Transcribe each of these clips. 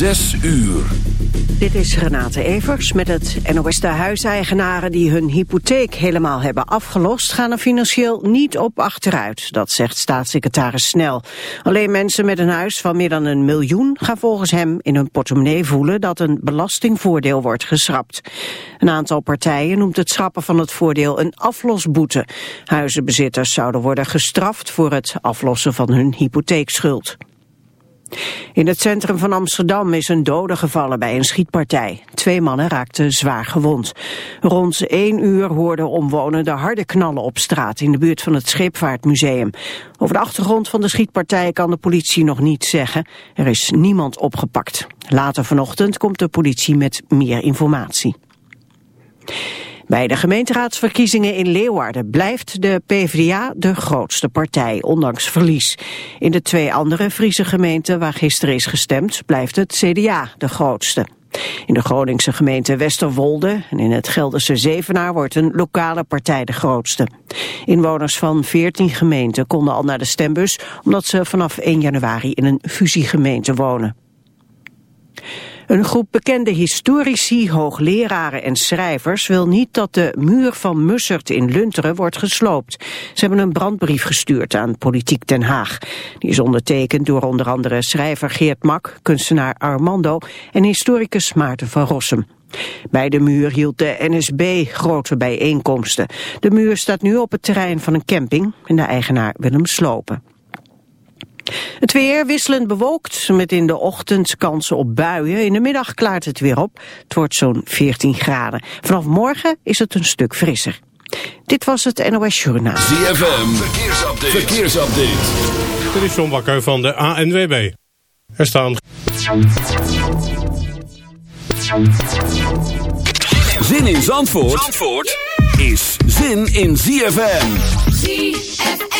Zes uur. Dit is Renate Evers met het NOS. De huiseigenaren die hun hypotheek helemaal hebben afgelost... gaan er financieel niet op achteruit, dat zegt staatssecretaris Snel. Alleen mensen met een huis van meer dan een miljoen... gaan volgens hem in hun portemonnee voelen dat een belastingvoordeel wordt geschrapt. Een aantal partijen noemt het schrappen van het voordeel een aflosboete. Huizenbezitters zouden worden gestraft voor het aflossen van hun hypotheekschuld. In het centrum van Amsterdam is een dode gevallen bij een schietpartij. Twee mannen raakten zwaar gewond. Rond één uur hoorden omwonenden harde knallen op straat in de buurt van het Scheepvaartmuseum. Over de achtergrond van de schietpartij kan de politie nog niet zeggen. Er is niemand opgepakt. Later vanochtend komt de politie met meer informatie. Bij de gemeenteraadsverkiezingen in Leeuwarden blijft de PvdA de grootste partij, ondanks verlies. In de twee andere Friese gemeenten waar gisteren is gestemd, blijft het CDA de grootste. In de Groningse gemeente Westerwolde en in het Gelderse Zevenaar wordt een lokale partij de grootste. Inwoners van 14 gemeenten konden al naar de stembus omdat ze vanaf 1 januari in een fusiegemeente wonen. Een groep bekende historici, hoogleraren en schrijvers wil niet dat de muur van Mussert in Lunteren wordt gesloopt. Ze hebben een brandbrief gestuurd aan Politiek Den Haag. Die is ondertekend door onder andere schrijver Geert Mak, kunstenaar Armando en historicus Maarten van Rossum. Bij de muur hield de NSB grote bijeenkomsten. De muur staat nu op het terrein van een camping en de eigenaar wil hem slopen. Het weer wisselend bewolkt, met in de ochtend kansen op buien. In de middag klaart het weer op. Het wordt zo'n 14 graden. Vanaf morgen is het een stuk frisser. Dit was het NOS Journaal. ZFM, verkeersupdate. verkeersupdate. Dit is John Bakker van de ANWB. Er staan... Zin in Zandvoort, Zandvoort is zin in ZFM. ZFM.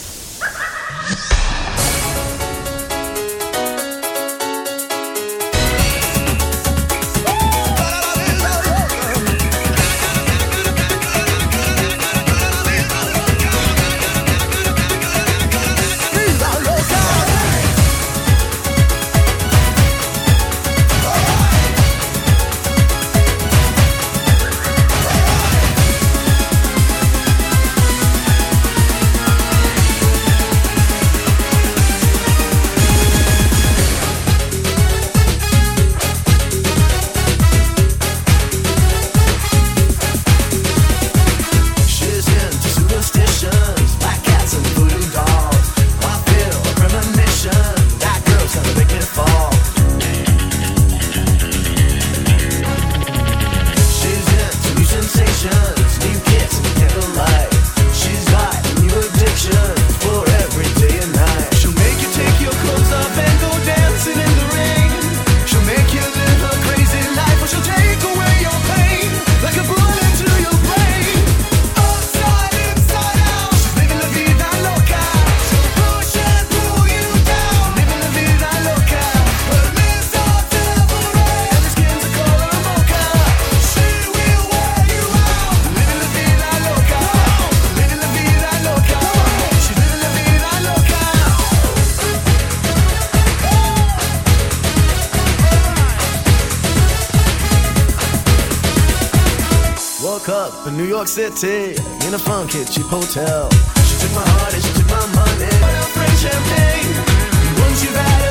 City in a funky cheap hotel. She took my heart and she took my money. But her friend champagne. Once you've had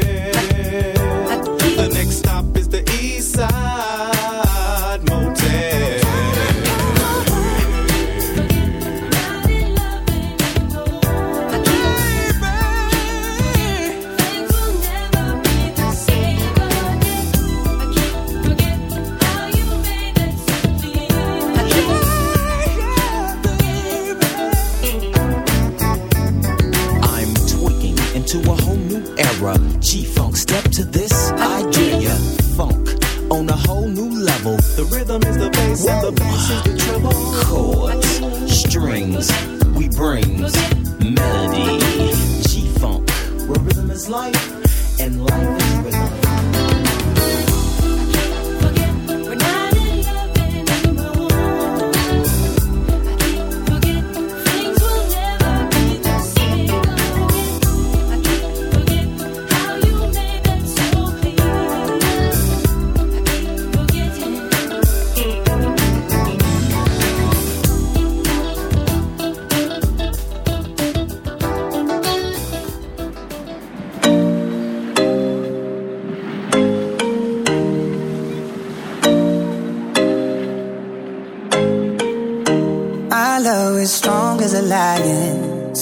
Whoa. and the bass is the treble. Chords, strings, we bring melody. G-funk, where rhythm is life.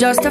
just a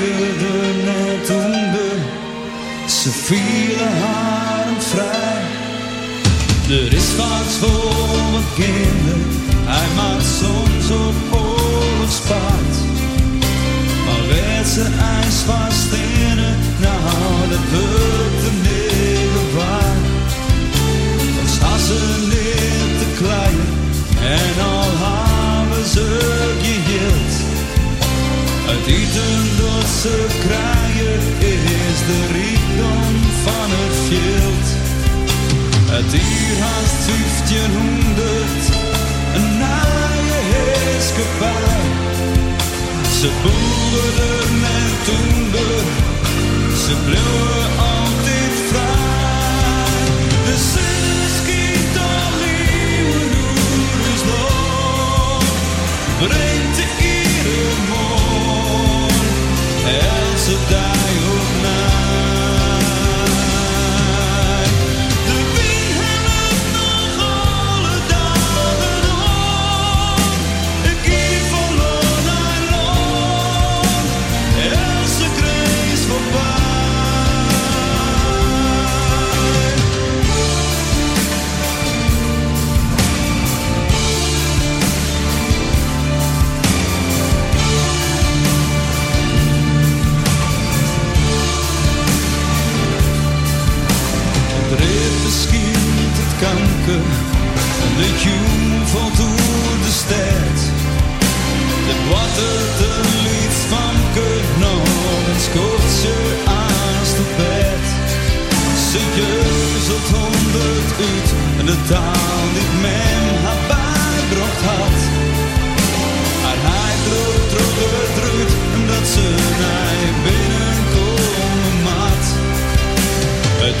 Leierden net onder, ze vielen haar vrij. Er is wat voor wat kinderen, hij maakt soms op oorlogspaard. Maar werd ze ijs in het, nou dat wordt de negen waar. Dan staan ze niet te klein en al hebben ze geheeld. Uit eten ze krijgen is de rijkdom van het veld. Het hier haast 1500, een naaie heerskepaar. Ze boerden en toender, ze bleven altijd vrij. De zin schiet al nieuwe is nog, taal die men haar bijbracht had. Maar hij droog droog drukt dat ze naar binnenkomen maat. Het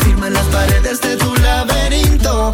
Las paredes de tu laberinto.